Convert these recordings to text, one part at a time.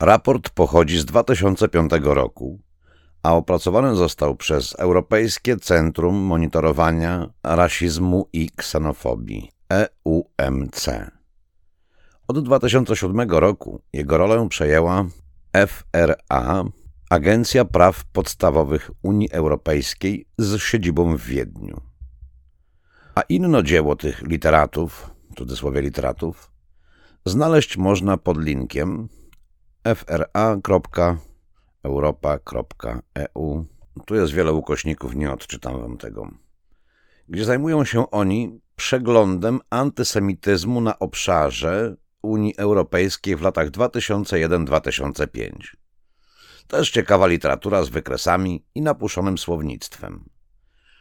Raport pochodzi z 2005 roku, a opracowany został przez Europejskie Centrum Monitorowania Rasizmu i Ksenofobii EUMC. Od 2007 roku jego rolę przejęła FRA, Agencja Praw Podstawowych Unii Europejskiej z siedzibą w Wiedniu. A inno dzieło tych literatów, w cudzysłowie literatów, znaleźć można pod linkiem fra.europa.eu. Tu jest wiele ukośników, nie odczytam wam tego. Gdzie zajmują się oni przeglądem antysemityzmu na obszarze Unii Europejskiej w latach 2001-2005. Też ciekawa literatura z wykresami i napuszonym słownictwem.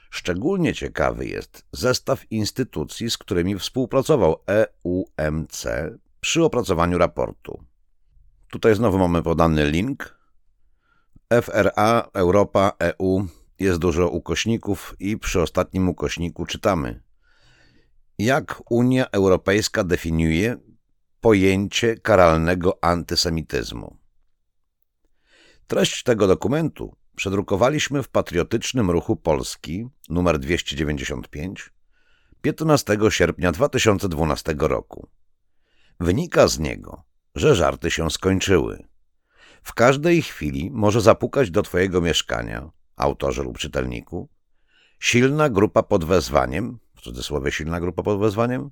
Szczególnie ciekawy jest zestaw instytucji, z którymi współpracował EUMC przy opracowaniu raportu. Tutaj znowu mamy podany link. FRA, Europa, EU. Jest dużo ukośników i przy ostatnim ukośniku czytamy. Jak Unia Europejska definiuje pojęcie karalnego antysemityzmu? Treść tego dokumentu przedrukowaliśmy w Patriotycznym Ruchu Polski numer 295 15 sierpnia 2012 roku. Wynika z niego, że żarty się skończyły. W każdej chwili może zapukać do twojego mieszkania, autorze lub czytelniku, silna grupa pod wezwaniem, w cudzysłowie silna grupa pod wezwaniem,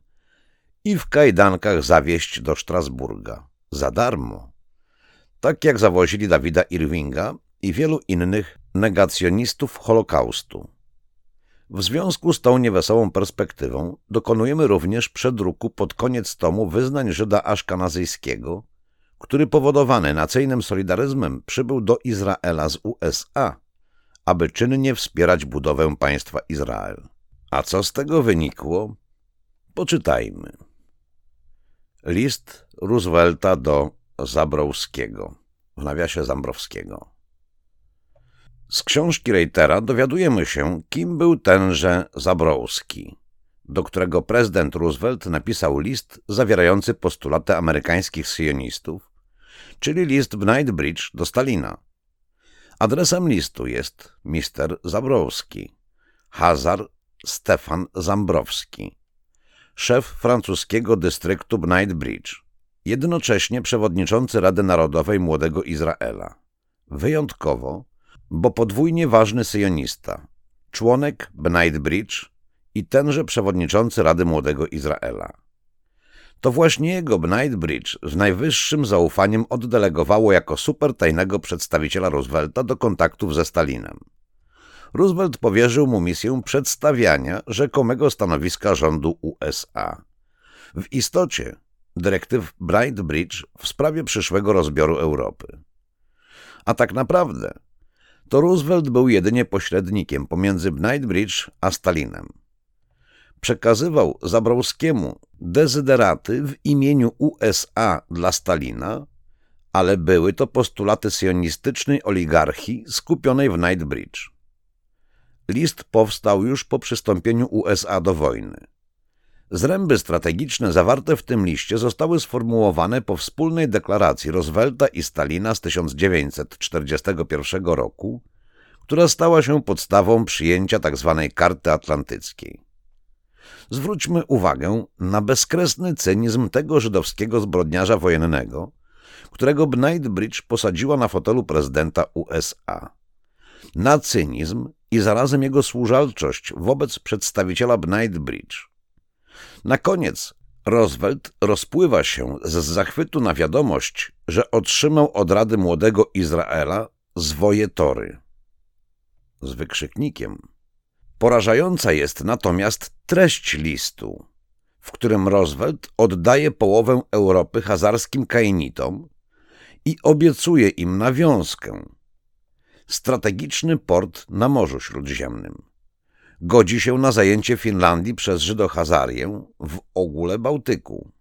i w kajdankach zawieść do Strasburga. Za darmo. Tak jak zawozili Dawida Irvinga i wielu innych negacjonistów Holokaustu. W związku z tą niewesołą perspektywą dokonujemy również przedruku pod koniec tomu wyznań Żyda Aszkanazyjskiego, który powodowany nacyjnym solidaryzmem przybył do Izraela z USA, aby czynnie wspierać budowę państwa Izrael. A co z tego wynikło? Poczytajmy. List Roosevelta do Zabrowskiego, w nawiasie Zambrowskiego. Z książki Reitera dowiadujemy się, kim był tenże Zabrowski, do którego prezydent Roosevelt napisał list zawierający postulaty amerykańskich sionistów, czyli list w Knightsbridge do Stalina. Adresem listu jest Mr. Zabrowski, Hazar Stefan Zambrowski, szef francuskiego dystryktu Knightsbridge, jednocześnie przewodniczący Rady Narodowej Młodego Izraela. Wyjątkowo bo podwójnie ważny syjonista, członek Bnightbridge i tenże przewodniczący Rady Młodego Izraela. To właśnie jego Bnightbridge z najwyższym zaufaniem oddelegowało jako supertajnego przedstawiciela Roosevelta do kontaktów ze Stalinem. Roosevelt powierzył mu misję przedstawiania rzekomego stanowiska rządu USA. W istocie dyrektyw Brightbridge w sprawie przyszłego rozbioru Europy. A tak naprawdę to Roosevelt był jedynie pośrednikiem pomiędzy Knightsbridge a Stalinem. Przekazywał Zabrowskiemu dezyderaty w imieniu USA dla Stalina, ale były to postulaty sionistycznej oligarchii skupionej w Knightsbridge. List powstał już po przystąpieniu USA do wojny. Zręby strategiczne zawarte w tym liście zostały sformułowane po wspólnej deklaracji Roosevelta i Stalina z 1941 roku, która stała się podstawą przyjęcia tzw. Tak karty atlantyckiej. Zwróćmy uwagę na bezkresny cynizm tego żydowskiego zbrodniarza wojennego, którego Knightsbridge posadziła na fotelu prezydenta USA. Na cynizm i zarazem jego służalczość wobec przedstawiciela Knightsbridge – na koniec Roosevelt rozpływa się z zachwytu na wiadomość, że otrzymał od Rady Młodego Izraela zwoje tory. Z wykrzyknikiem. Porażająca jest natomiast treść listu, w którym Roosevelt oddaje połowę Europy hazarskim kainitom i obiecuje im nawiązkę. Strategiczny port na Morzu Śródziemnym godzi się na zajęcie Finlandii przez Żydohazarię w ogóle Bałtyku.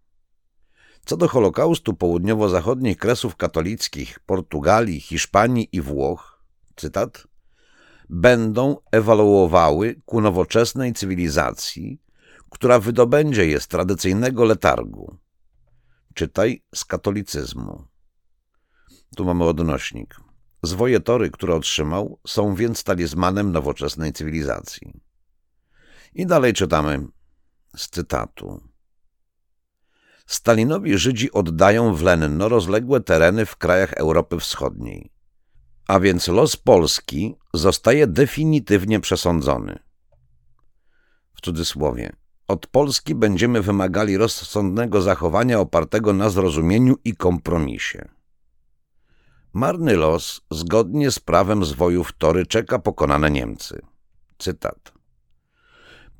Co do Holokaustu południowo-zachodnich kresów katolickich Portugalii, Hiszpanii i Włoch, cytat, będą ewaluowały ku nowoczesnej cywilizacji, która wydobędzie je z tradycyjnego letargu. Czytaj z katolicyzmu. Tu mamy odnośnik. Zwoje tory, które otrzymał, są więc talizmanem nowoczesnej cywilizacji. I dalej czytamy z cytatu. Stalinowi Żydzi oddają w Lenno rozległe tereny w krajach Europy Wschodniej. A więc los Polski zostaje definitywnie przesądzony. W cudzysłowie. Od Polski będziemy wymagali rozsądnego zachowania opartego na zrozumieniu i kompromisie. Marny los, zgodnie z prawem zwojów Tory, czeka pokonane Niemcy. Cytat.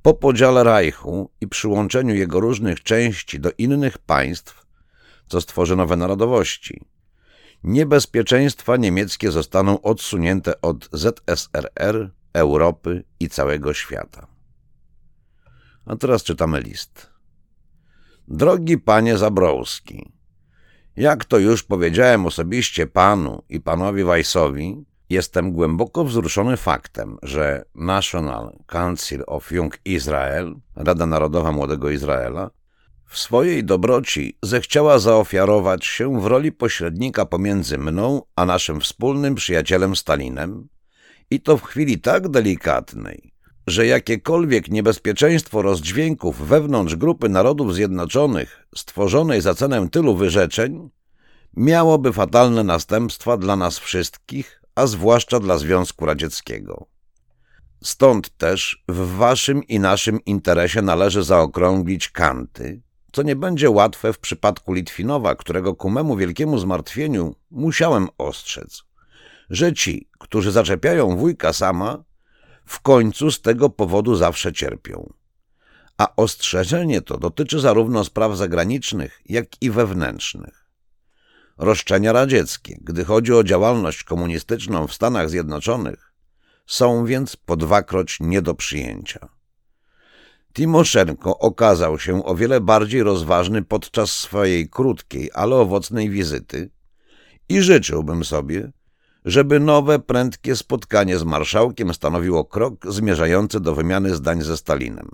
Po podziale Reichu i przyłączeniu jego różnych części do innych państw, co stworzy nowe narodowości, niebezpieczeństwa niemieckie zostaną odsunięte od ZSRR, Europy i całego świata. A teraz czytamy list. Drogi panie Zabrowski, jak to już powiedziałem osobiście panu i panowi Weissowi, jestem głęboko wzruszony faktem, że National Council of Young Israel, Rada Narodowa Młodego Izraela, w swojej dobroci zechciała zaofiarować się w roli pośrednika pomiędzy mną a naszym wspólnym przyjacielem Stalinem i to w chwili tak delikatnej, że jakiekolwiek niebezpieczeństwo rozdźwięków wewnątrz grupy Narodów Zjednoczonych stworzonej za cenę tylu wyrzeczeń miałoby fatalne następstwa dla nas wszystkich, a zwłaszcza dla Związku Radzieckiego. Stąd też w waszym i naszym interesie należy zaokrąglić kanty, co nie będzie łatwe w przypadku Litwinowa, którego ku memu wielkiemu zmartwieniu musiałem ostrzec, że ci, którzy zaczepiają wujka sama, w końcu z tego powodu zawsze cierpią. A ostrzeżenie to dotyczy zarówno spraw zagranicznych, jak i wewnętrznych. Roszczenia radzieckie, gdy chodzi o działalność komunistyczną w Stanach Zjednoczonych, są więc po dwakroć nie do przyjęcia. Timoszenko okazał się o wiele bardziej rozważny podczas swojej krótkiej, ale owocnej wizyty i życzyłbym sobie, żeby nowe, prędkie spotkanie z marszałkiem stanowiło krok zmierzający do wymiany zdań ze Stalinem,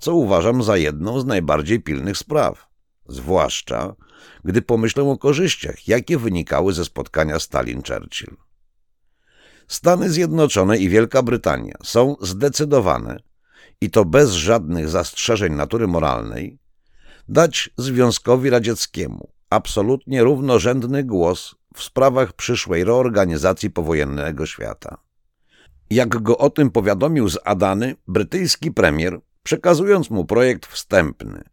co uważam za jedną z najbardziej pilnych spraw, zwłaszcza gdy pomyślę o korzyściach, jakie wynikały ze spotkania Stalin-Churchill. Stany Zjednoczone i Wielka Brytania są zdecydowane, i to bez żadnych zastrzeżeń natury moralnej, dać Związkowi Radzieckiemu absolutnie równorzędny głos w sprawach przyszłej reorganizacji powojennego świata. Jak go o tym powiadomił z Adany brytyjski premier, przekazując mu projekt wstępny,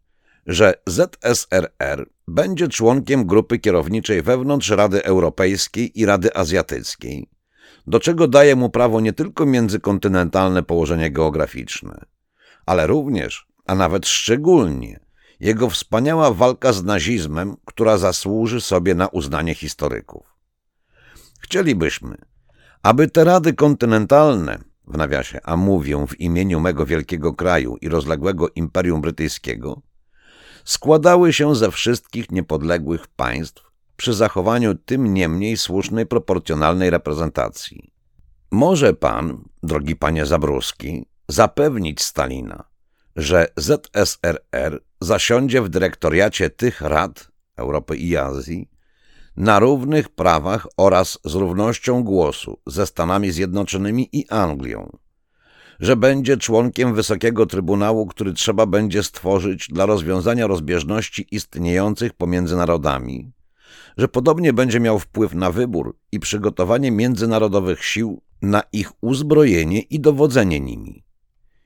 że ZSRR będzie członkiem grupy kierowniczej wewnątrz Rady Europejskiej i Rady Azjatyckiej, do czego daje mu prawo nie tylko międzykontynentalne położenie geograficzne, ale również, a nawet szczególnie, jego wspaniała walka z nazizmem, która zasłuży sobie na uznanie historyków. Chcielibyśmy, aby te rady kontynentalne, w nawiasie, a mówię w imieniu mego wielkiego kraju i rozległego Imperium Brytyjskiego, składały się ze wszystkich niepodległych państw przy zachowaniu tym niemniej słusznej proporcjonalnej reprezentacji. Może pan, drogi panie Zabruski, zapewnić Stalina, że ZSRR zasiądzie w dyrektoriacie tych rad Europy i Azji na równych prawach oraz z równością głosu ze Stanami Zjednoczonymi i Anglią, że będzie członkiem Wysokiego Trybunału, który trzeba będzie stworzyć dla rozwiązania rozbieżności istniejących pomiędzy narodami, że podobnie będzie miał wpływ na wybór i przygotowanie międzynarodowych sił na ich uzbrojenie i dowodzenie nimi.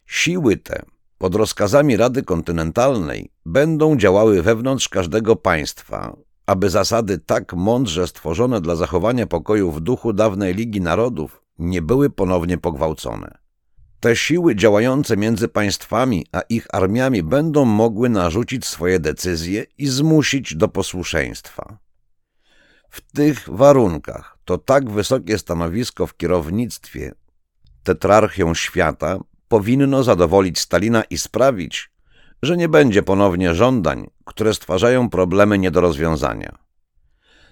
Siły te pod rozkazami Rady Kontynentalnej będą działały wewnątrz każdego państwa, aby zasady tak mądrze stworzone dla zachowania pokoju w duchu dawnej Ligi Narodów nie były ponownie pogwałcone. Te siły działające między państwami a ich armiami będą mogły narzucić swoje decyzje i zmusić do posłuszeństwa. W tych warunkach to tak wysokie stanowisko w kierownictwie tetrarchią świata powinno zadowolić Stalina i sprawić, że nie będzie ponownie żądań, które stwarzają problemy nie do rozwiązania.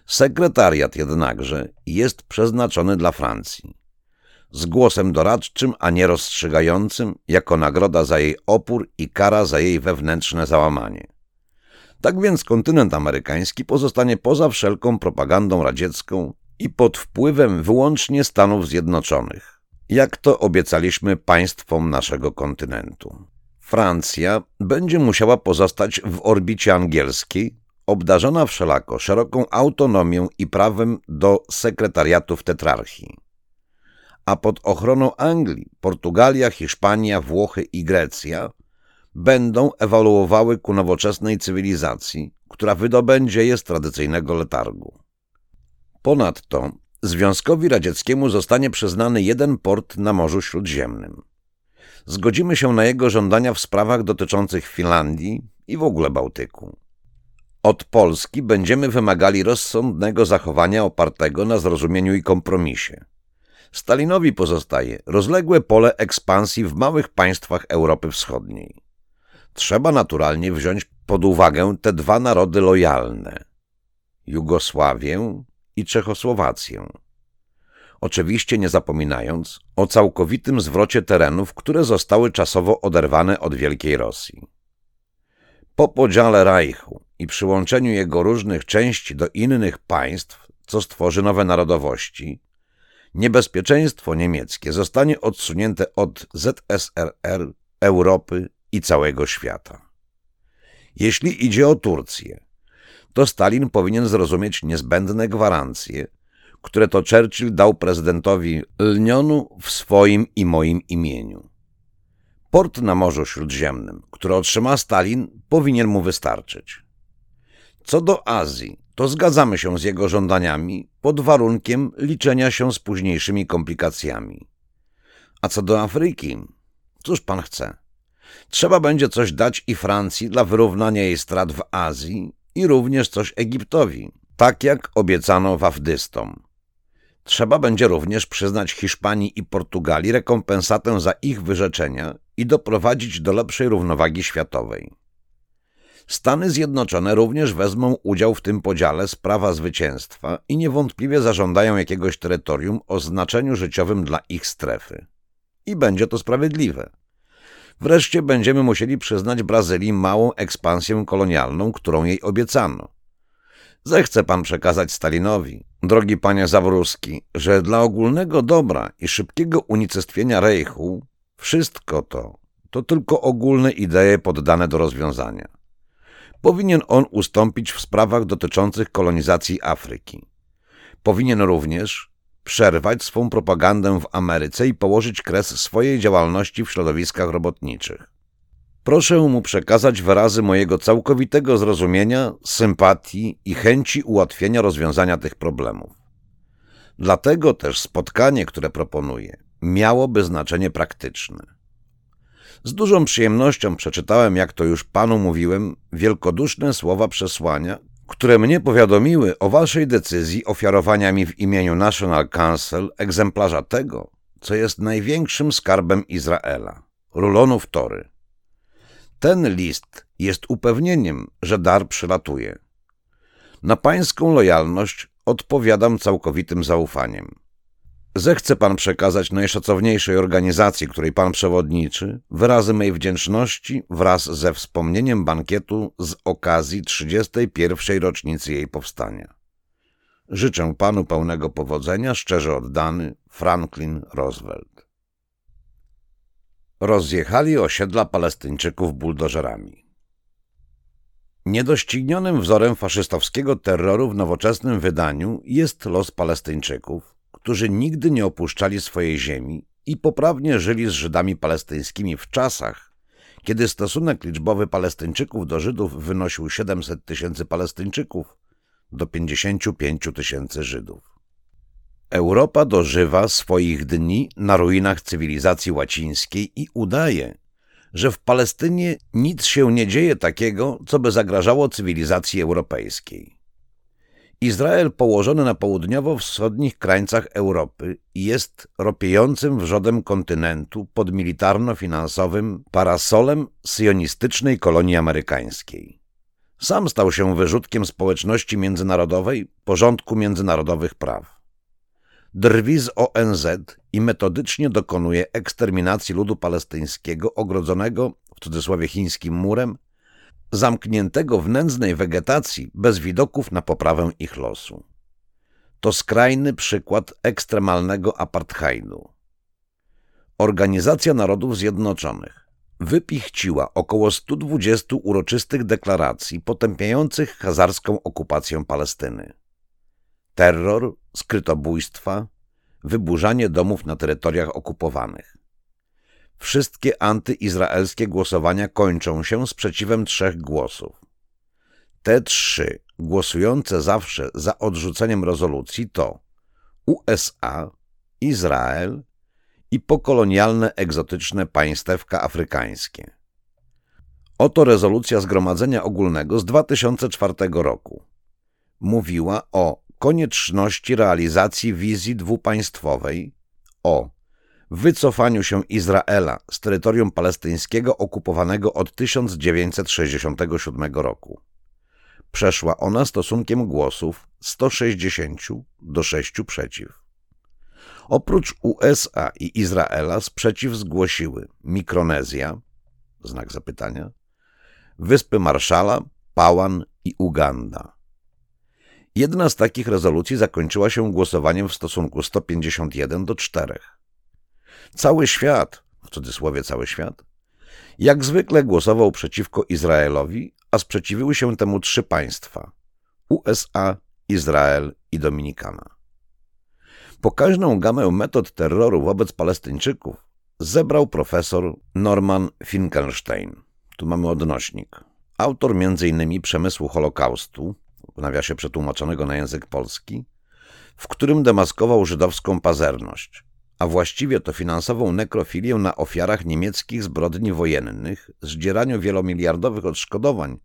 Sekretariat jednakże jest przeznaczony dla Francji. Z głosem doradczym, a nie rozstrzygającym, jako nagroda za jej opór i kara za jej wewnętrzne załamanie. Tak więc kontynent amerykański pozostanie poza wszelką propagandą radziecką i pod wpływem wyłącznie Stanów Zjednoczonych, jak to obiecaliśmy państwom naszego kontynentu. Francja będzie musiała pozostać w orbicie angielskiej, obdarzona wszelako szeroką autonomią i prawem do sekretariatów tetrarchii. A pod ochroną Anglii, Portugalia, Hiszpania, Włochy i Grecja będą ewoluowały ku nowoczesnej cywilizacji, która wydobędzie je z tradycyjnego letargu. Ponadto Związkowi Radzieckiemu zostanie przyznany jeden port na Morzu Śródziemnym. Zgodzimy się na jego żądania w sprawach dotyczących Finlandii i w ogóle Bałtyku. Od Polski będziemy wymagali rozsądnego zachowania opartego na zrozumieniu i kompromisie. Stalinowi pozostaje rozległe pole ekspansji w małych państwach Europy Wschodniej. Trzeba naturalnie wziąć pod uwagę te dwa narody lojalne Jugosławię i Czechosłowację. Oczywiście nie zapominając o całkowitym zwrocie terenów, które zostały czasowo oderwane od Wielkiej Rosji. Po podziale Reichu i przyłączeniu jego różnych części do innych państw, co stworzy nowe narodowości, niebezpieczeństwo niemieckie zostanie odsunięte od ZSRR, Europy i całego świata. Jeśli idzie o Turcję, to Stalin powinien zrozumieć niezbędne gwarancje, które to Churchill dał prezydentowi Lnionu w swoim i moim imieniu. Port na Morzu Śródziemnym, który otrzyma Stalin, powinien mu wystarczyć. Co do Azji, to zgadzamy się z jego żądaniami pod warunkiem liczenia się z późniejszymi komplikacjami. A co do Afryki, cóż pan chce? Trzeba będzie coś dać i Francji dla wyrównania jej strat w Azji i również coś Egiptowi, tak jak obiecano wafdystom. Trzeba będzie również przyznać Hiszpanii i Portugalii rekompensatę za ich wyrzeczenia i doprowadzić do lepszej równowagi światowej. Stany Zjednoczone również wezmą udział w tym podziale z prawa zwycięstwa i niewątpliwie zażądają jakiegoś terytorium o znaczeniu życiowym dla ich strefy. I będzie to sprawiedliwe. Wreszcie będziemy musieli przyznać Brazylii małą ekspansję kolonialną, którą jej obiecano. Zechce pan przekazać Stalinowi, drogi panie Zawróski, że dla ogólnego dobra i szybkiego unicestwienia Reichu wszystko to to tylko ogólne idee poddane do rozwiązania. Powinien on ustąpić w sprawach dotyczących kolonizacji Afryki. Powinien również przerwać swą propagandę w Ameryce i położyć kres swojej działalności w środowiskach robotniczych. Proszę mu przekazać wyrazy mojego całkowitego zrozumienia, sympatii i chęci ułatwienia rozwiązania tych problemów. Dlatego też spotkanie, które proponuję, miałoby znaczenie praktyczne. Z dużą przyjemnością przeczytałem, jak to już panu mówiłem, wielkoduszne słowa przesłania, które mnie powiadomiły o waszej decyzji ofiarowania mi w imieniu National Council egzemplarza tego, co jest największym skarbem Izraela rulonów Tory. Ten list jest upewnieniem, że dar przylatuje. Na pańską lojalność odpowiadam całkowitym zaufaniem. Zechce pan przekazać najszacowniejszej organizacji, której pan przewodniczy, wyrazy mej wdzięczności wraz ze wspomnieniem bankietu z okazji 31. rocznicy jej powstania. Życzę panu pełnego powodzenia, szczerze oddany Franklin Roosevelt. Rozjechali osiedla Palestyńczyków buldożerami. Niedoścignionym wzorem faszystowskiego terroru w nowoczesnym wydaniu jest los Palestyńczyków, którzy nigdy nie opuszczali swojej ziemi i poprawnie żyli z Żydami palestyńskimi w czasach, kiedy stosunek liczbowy Palestyńczyków do Żydów wynosił 700 tysięcy Palestyńczyków do 55 tysięcy Żydów. Europa dożywa swoich dni na ruinach cywilizacji łacińskiej i udaje, że w Palestynie nic się nie dzieje takiego, co by zagrażało cywilizacji europejskiej. Izrael położony na południowo-wschodnich krańcach Europy jest ropiejącym wrzodem kontynentu pod militarno-finansowym parasolem sionistycznej kolonii amerykańskiej. Sam stał się wyrzutkiem społeczności międzynarodowej, porządku międzynarodowych praw. Drwi z ONZ i metodycznie dokonuje eksterminacji ludu palestyńskiego ogrodzonego, w cudzysłowie chińskim murem, zamkniętego w nędznej wegetacji bez widoków na poprawę ich losu. To skrajny przykład ekstremalnego apartheidu. Organizacja Narodów Zjednoczonych wypichciła około 120 uroczystych deklaracji potępiających hazarską okupację Palestyny. Terror, skrytobójstwa, wyburzanie domów na terytoriach okupowanych. Wszystkie antyizraelskie głosowania kończą się sprzeciwem trzech głosów. Te trzy, głosujące zawsze za odrzuceniem rezolucji, to USA, Izrael i pokolonialne egzotyczne państewka afrykańskie. Oto rezolucja Zgromadzenia Ogólnego z 2004 roku. Mówiła o konieczności realizacji wizji dwupaństwowej, o wycofaniu się Izraela z terytorium palestyńskiego okupowanego od 1967 roku. Przeszła ona stosunkiem głosów 160 do 6 przeciw. Oprócz USA i Izraela sprzeciw zgłosiły Mikronezja, znak zapytania, Wyspy Marszala, Pałan i Uganda. Jedna z takich rezolucji zakończyła się głosowaniem w stosunku 151 do 4. Cały świat, w cudzysłowie cały świat, jak zwykle głosował przeciwko Izraelowi, a sprzeciwiły się temu trzy państwa USA, Izrael i Dominikana. Pokaźną gamę metod terroru wobec Palestyńczyków zebrał profesor Norman Finkelstein. Tu mamy odnośnik. Autor m.in. przemysłu Holokaustu, w nawiasie przetłumaczonego na język polski, w którym demaskował żydowską pazerność, a właściwie to finansową nekrofilię na ofiarach niemieckich zbrodni wojennych, zdzieraniu wielomiliardowych odszkodowań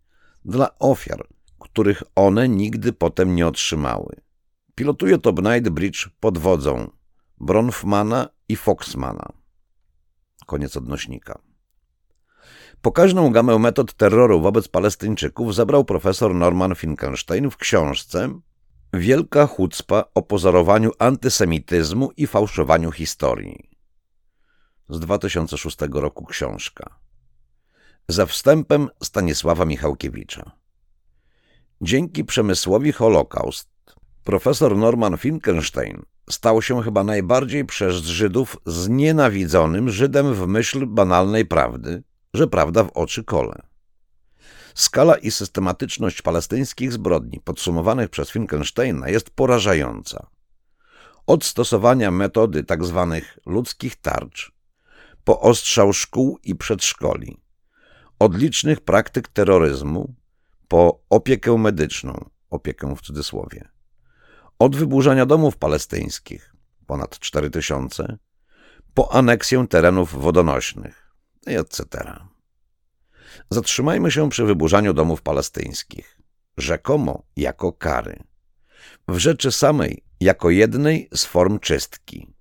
dla ofiar, których one nigdy potem nie otrzymały. Pilotuje to Bridge pod wodzą Bronfmana i Foxmana. Koniec odnośnika. Pokaźną gamę metod terroru wobec Palestyńczyków zabrał profesor Norman Finkelstein w książce Wielka chucpa o pozorowaniu antysemityzmu i fałszowaniu historii. Z 2006 roku książka. Za wstępem Stanisława Michałkiewicza. Dzięki przemysłowi Holokaust profesor Norman Finkelstein stał się chyba najbardziej przez Żydów znienawidzonym Żydem w myśl banalnej prawdy, że prawda w oczy kole. Skala i systematyczność palestyńskich zbrodni podsumowanych przez Finkelsteina jest porażająca. Od stosowania metody tzw. Tak ludzkich tarcz, po ostrzał szkół i przedszkoli, od licznych praktyk terroryzmu, po opiekę medyczną, opiekę w cudzysłowie, od wyburzania domów palestyńskich, ponad 4000, po aneksję terenów wodonośnych, etc. Zatrzymajmy się przy wyburzaniu domów palestyńskich, rzekomo jako kary. W rzeczy samej jako jednej z form czystki.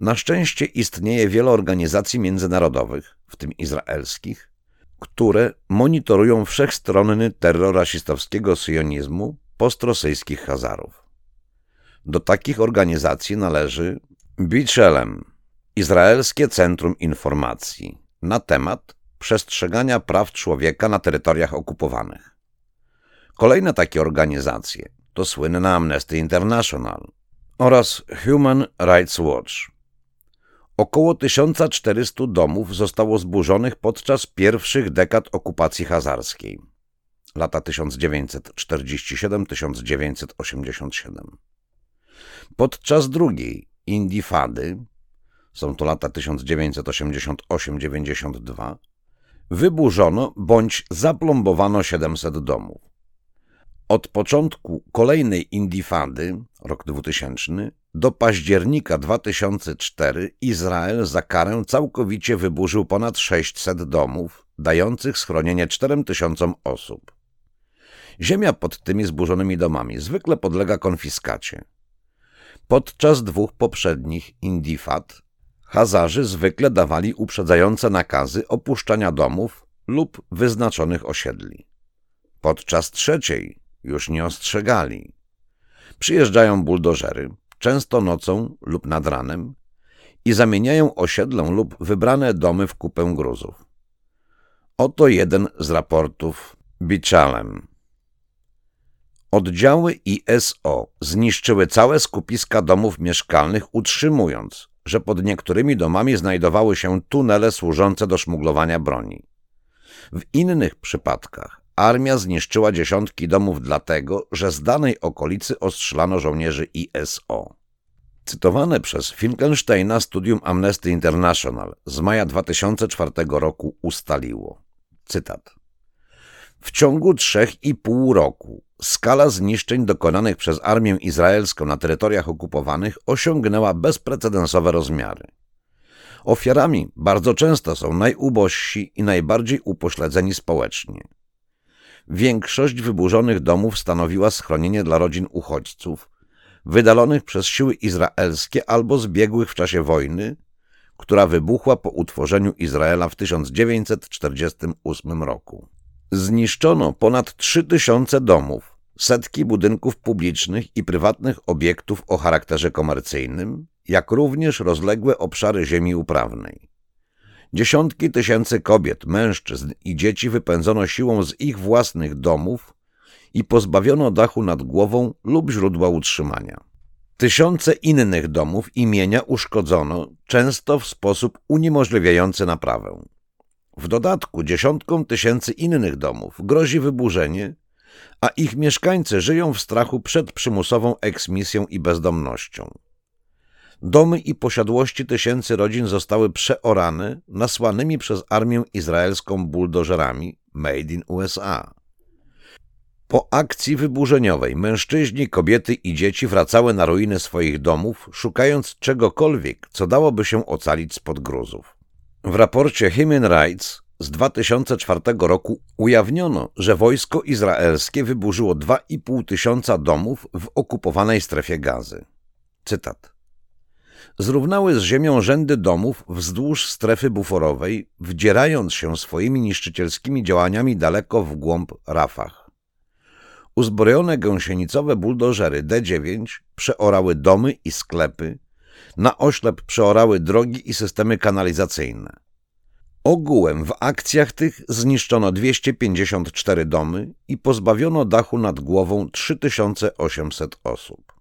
Na szczęście istnieje wiele organizacji międzynarodowych, w tym izraelskich, które monitorują wszechstronny terror rasistowskiego syjonizmu postrosyjskich Hazarów. Do takich organizacji należy Biczelem, Izraelskie Centrum Informacji na temat przestrzegania praw człowieka na terytoriach okupowanych. Kolejne takie organizacje to słynna Amnesty International oraz Human Rights Watch. Około 1400 domów zostało zburzonych podczas pierwszych dekad okupacji hazarskiej, lata 1947-1987. Podczas drugiej Indifady, są to lata 1988-92, wyburzono bądź zaplombowano 700 domów. Od początku kolejnej Indifady, rok 2000, do października 2004 Izrael za karę całkowicie wyburzył ponad 600 domów, dających schronienie 4000 osób. Ziemia pod tymi zburzonymi domami zwykle podlega konfiskacie. Podczas dwóch poprzednich indifat Hazarzy zwykle dawali uprzedzające nakazy opuszczania domów lub wyznaczonych osiedli. Podczas trzeciej już nie ostrzegali. Przyjeżdżają buldożery, często nocą lub nad ranem i zamieniają osiedlę lub wybrane domy w kupę gruzów. Oto jeden z raportów Biczalem. Oddziały ISO zniszczyły całe skupiska domów mieszkalnych, utrzymując, że pod niektórymi domami znajdowały się tunele służące do szmuglowania broni. W innych przypadkach armia zniszczyła dziesiątki domów dlatego, że z danej okolicy ostrzelano żołnierzy ISO. Cytowane przez Finkelsteina studium Amnesty International z maja 2004 roku ustaliło, cytat, w ciągu trzech i pół roku skala zniszczeń dokonanych przez armię izraelską na terytoriach okupowanych osiągnęła bezprecedensowe rozmiary. Ofiarami bardzo często są najubożsi i najbardziej upośledzeni społecznie. Większość wyburzonych domów stanowiła schronienie dla rodzin uchodźców, wydalonych przez siły izraelskie albo zbiegłych w czasie wojny, która wybuchła po utworzeniu Izraela w 1948 roku. Zniszczono ponad 3000 domów, setki budynków publicznych i prywatnych obiektów o charakterze komercyjnym, jak również rozległe obszary ziemi uprawnej. Dziesiątki tysięcy kobiet, mężczyzn i dzieci wypędzono siłą z ich własnych domów i pozbawiono dachu nad głową lub źródła utrzymania. Tysiące innych domów i mienia uszkodzono, często w sposób uniemożliwiający naprawę. W dodatku dziesiątkom tysięcy innych domów grozi wyburzenie, a ich mieszkańcy żyją w strachu przed przymusową eksmisją i bezdomnością. Domy i posiadłości tysięcy rodzin zostały przeorane nasłanymi przez armię izraelską buldożerami Made in USA. Po akcji wyburzeniowej mężczyźni, kobiety i dzieci wracały na ruiny swoich domów, szukając czegokolwiek, co dałoby się ocalić spod gruzów. W raporcie Human Rights z 2004 roku ujawniono, że wojsko izraelskie wyburzyło 2,5 tysiąca domów w okupowanej strefie gazy. Cytat. Zrównały z ziemią rzędy domów wzdłuż strefy buforowej, wdzierając się swoimi niszczycielskimi działaniami daleko w głąb Rafah. Uzbrojone gąsienicowe buldożery D9 przeorały domy i sklepy, na oślep przeorały drogi i systemy kanalizacyjne. Ogółem w akcjach tych zniszczono 254 domy i pozbawiono dachu nad głową 3800 osób.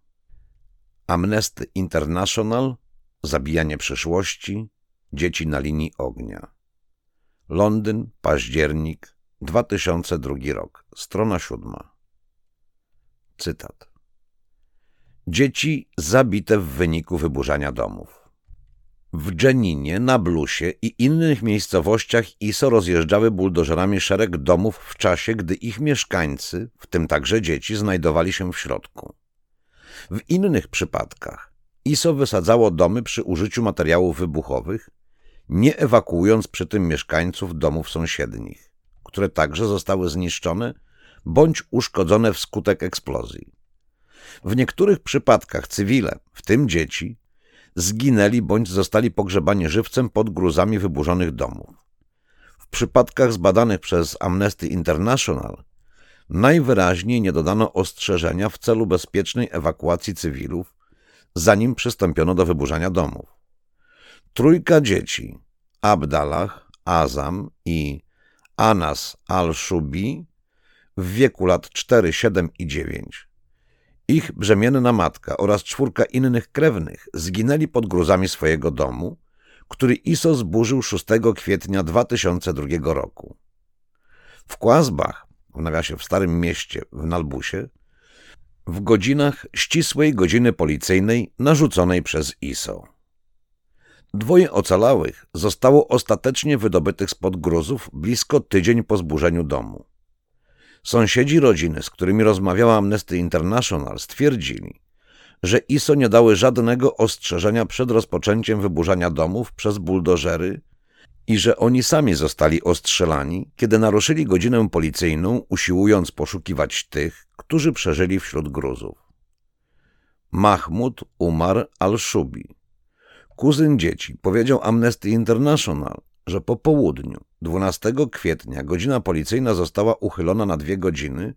Amnesty International Zabijanie przyszłości Dzieci na linii ognia Londyn, październik 2002 rok, strona siódma. Cytat. Dzieci zabite w wyniku wyburzania domów. W Dżeninie, Nablusie i innych miejscowościach ISO rozjeżdżały buldożerami szereg domów w czasie, gdy ich mieszkańcy, w tym także dzieci, znajdowali się w środku. W innych przypadkach ISO wysadzało domy przy użyciu materiałów wybuchowych, nie ewakuując przy tym mieszkańców domów sąsiednich, które także zostały zniszczone bądź uszkodzone wskutek eksplozji. W niektórych przypadkach cywile, w tym dzieci, zginęli bądź zostali pogrzebani żywcem pod gruzami wyburzonych domów. W przypadkach zbadanych przez Amnesty International najwyraźniej nie dodano ostrzeżenia w celu bezpiecznej ewakuacji cywilów, zanim przystąpiono do wyburzania domów. Trójka dzieci, Abdallah, Azam i Anas al-Shubi w wieku lat 4, 7 i 9. Ich brzemienna matka oraz czwórka innych krewnych zginęli pod gruzami swojego domu, który ISO zburzył 6 kwietnia 2002 roku. W Kłazbach, w nawiasie w Starym Mieście w Nalbusie, w godzinach ścisłej godziny policyjnej narzuconej przez ISO. Dwoje ocalałych zostało ostatecznie wydobytych spod gruzów blisko tydzień po zburzeniu domu. Sąsiedzi rodziny, z którymi rozmawiała Amnesty International, stwierdzili, że ISO nie dały żadnego ostrzeżenia przed rozpoczęciem wyburzania domów przez buldożery i że oni sami zostali ostrzelani, kiedy naruszyli godzinę policyjną, usiłując poszukiwać tych, którzy przeżyli wśród gruzów. Mahmud Umar al-Shubi, kuzyn dzieci, powiedział Amnesty International, że po południu 12 kwietnia godzina policyjna została uchylona na dwie godziny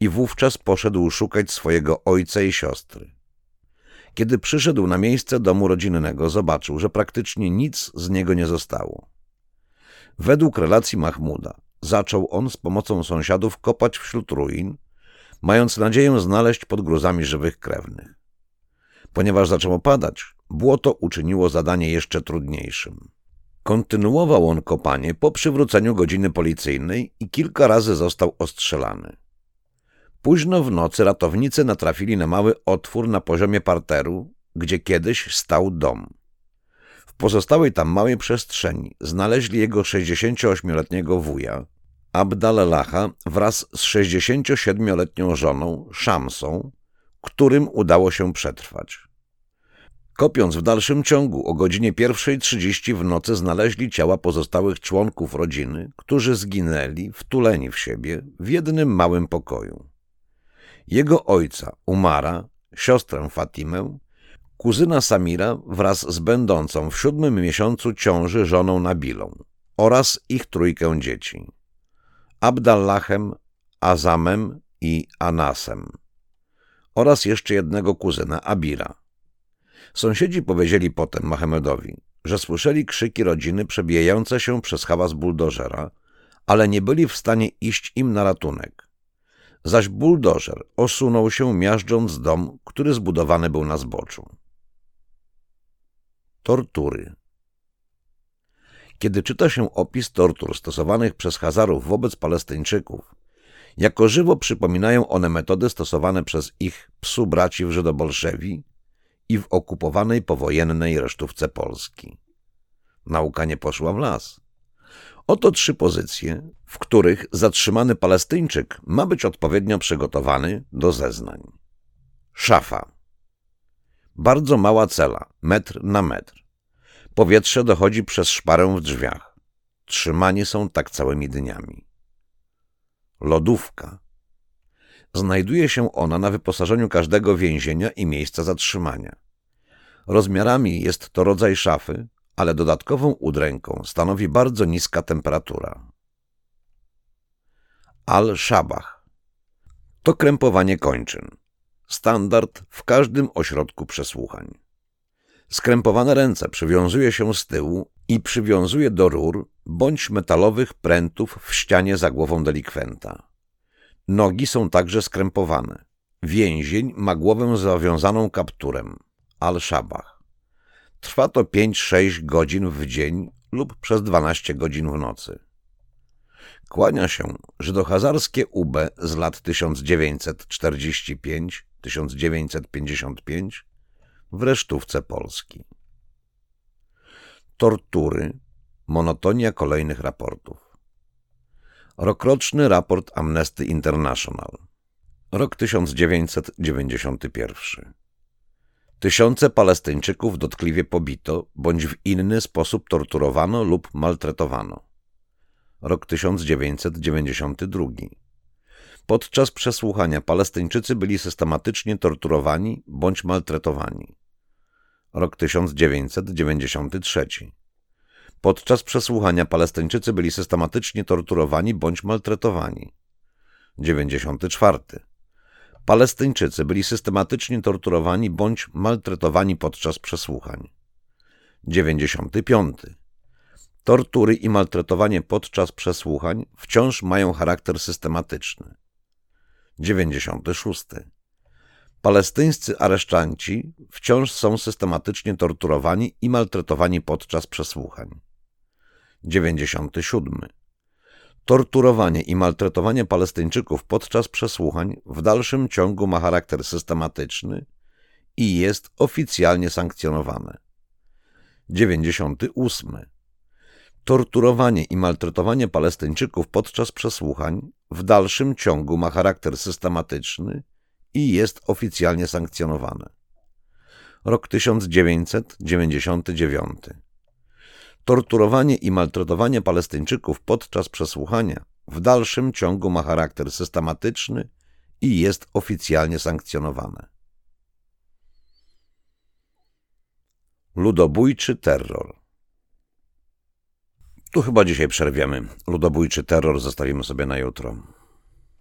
i wówczas poszedł szukać swojego ojca i siostry. Kiedy przyszedł na miejsce domu rodzinnego, zobaczył, że praktycznie nic z niego nie zostało. Według relacji Mahmuda zaczął on z pomocą sąsiadów kopać wśród ruin, mając nadzieję znaleźć pod gruzami żywych krewnych. Ponieważ zaczęło padać, błoto uczyniło zadanie jeszcze trudniejszym. Kontynuował on kopanie po przywróceniu godziny policyjnej i kilka razy został ostrzelany. Późno w nocy ratownicy natrafili na mały otwór na poziomie parteru, gdzie kiedyś stał dom. W pozostałej tam małej przestrzeni znaleźli jego 68-letniego wuja, Abdalallaha wraz z 67-letnią żoną, Szamsą, którym udało się przetrwać. Kopiąc w dalszym ciągu o godzinie 1.30 w nocy znaleźli ciała pozostałych członków rodziny, którzy zginęli, wtuleni w siebie, w jednym małym pokoju. Jego ojca, Umara, siostrę Fatimę, kuzyna Samira wraz z będącą w siódmym miesiącu ciąży żoną Nabilą oraz ich trójkę dzieci. Abdallahem, Azamem i Anasem oraz jeszcze jednego kuzyna, Abira. Sąsiedzi powiedzieli potem Mohamedowi, że słyszeli krzyki rodziny przebijające się przez hałas buldożera, ale nie byli w stanie iść im na ratunek. Zaś buldożer osunął się miażdżąc dom, który zbudowany był na zboczu. Tortury Kiedy czyta się opis tortur stosowanych przez Hazarów wobec Palestyńczyków, jako żywo przypominają one metody stosowane przez ich psu braci w Żydobolszewi i w okupowanej powojennej resztówce Polski. Nauka nie poszła w las. Oto trzy pozycje, w których zatrzymany Palestyńczyk ma być odpowiednio przygotowany do zeznań. Szafa. Bardzo mała cela, metr na metr. Powietrze dochodzi przez szparę w drzwiach. Trzymani są tak całymi dniami. Lodówka. Znajduje się ona na wyposażeniu każdego więzienia i miejsca zatrzymania. Rozmiarami jest to rodzaj szafy, ale dodatkową udręką stanowi bardzo niska temperatura. Al-Szabach to krępowanie kończyn. Standard w każdym ośrodku przesłuchań. Skrępowane ręce przywiązuje się z tyłu i przywiązuje do rur bądź metalowych prętów w ścianie za głową delikwenta. Nogi są także skrępowane. Więzień ma głowę zawiązaną kapturem, al-szabach. Trwa to 5-6 godzin w dzień lub przez 12 godzin w nocy. Kłania się żydohazarskie UB z lat 1945-1955 w resztówce Polski. Tortury, monotonia kolejnych raportów. Rokroczny raport Amnesty International. Rok 1991. Tysiące Palestyńczyków dotkliwie pobito bądź w inny sposób torturowano lub maltretowano. Rok 1992. Podczas przesłuchania Palestyńczycy byli systematycznie torturowani bądź maltretowani. Rok 1993. Podczas przesłuchania Palestyńczycy byli systematycznie torturowani bądź maltretowani. 94. Palestyńczycy byli systematycznie torturowani bądź maltretowani podczas przesłuchań. 95. Tortury i maltretowanie podczas przesłuchań wciąż mają charakter systematyczny. 96. Palestyńscy aresztanci wciąż są systematycznie torturowani i maltretowani podczas przesłuchań. 97. Torturowanie i maltretowanie Palestyńczyków podczas przesłuchań w dalszym ciągu ma charakter systematyczny i jest oficjalnie sankcjonowane. 98. Torturowanie i maltretowanie Palestyńczyków podczas przesłuchań w dalszym ciągu ma charakter systematyczny i jest oficjalnie sankcjonowane. Rok 1999 Torturowanie i maltretowanie Palestyńczyków podczas przesłuchania w dalszym ciągu ma charakter systematyczny i jest oficjalnie sankcjonowane. Ludobójczy terror Tu chyba dzisiaj przerwiemy. Ludobójczy terror zostawimy sobie na jutro.